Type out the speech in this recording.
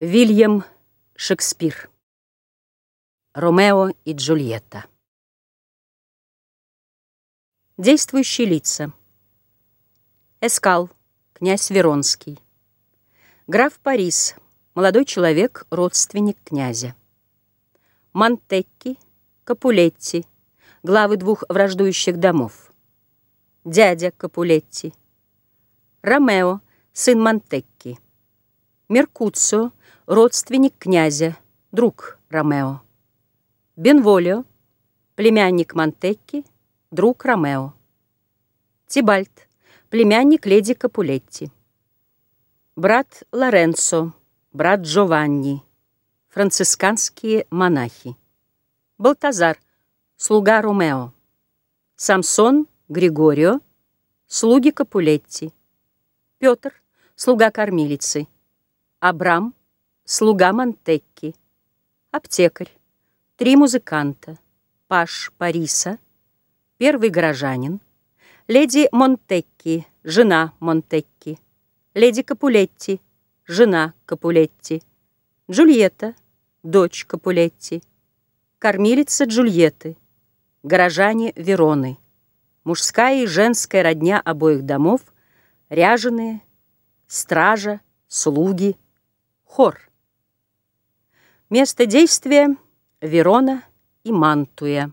Вильям Шекспир. Ромео и Джульетта. Действующие лица. Эскал, князь Веронский. Граф Парис, молодой человек, родственник князя. Монтекки, Капулетти, главы двух враждующих домов. Дядя Капулетти. Ромео, сын Монтекки. Меркуцио, родственник князя, друг Ромео. Бенволио, племянник Монтекки, друг Ромео. Тибальт, племянник леди Капулетти. Брат Лоренцо, брат Джованни, францисканские монахи. Балтазар, слуга Ромео. Самсон, Григорио, слуги Капулетти. Петр, слуга кормилицы. Абрам, слуга Монтекки, аптекарь, три музыканта, Паш Париса, первый горожанин, леди Монтекки, жена Монтекки, леди Капулетти, жена Капулетти, Джульетта, дочь Капулетти, кормилица Джульетты, горожане Вероны, мужская и женская родня обоих домов, ряженые, стража, слуги, хор. Место действия – Верона и Мантуя.